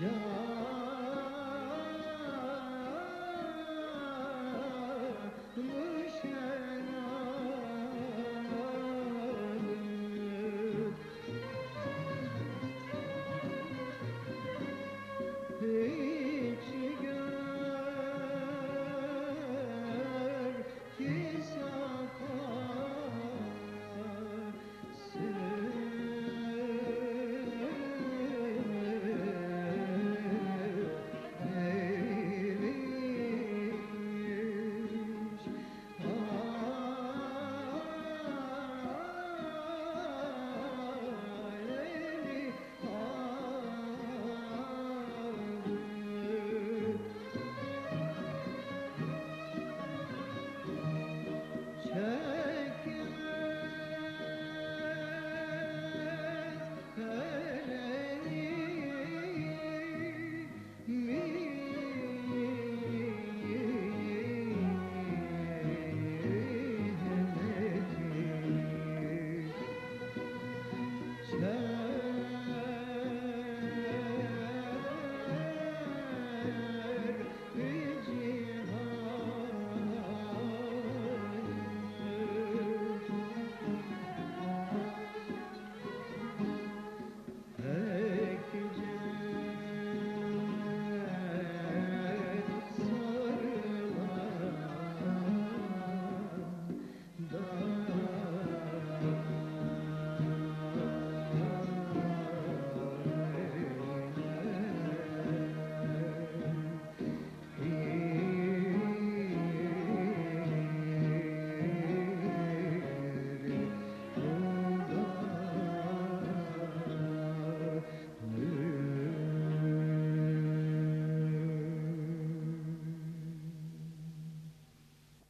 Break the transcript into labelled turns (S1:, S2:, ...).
S1: जा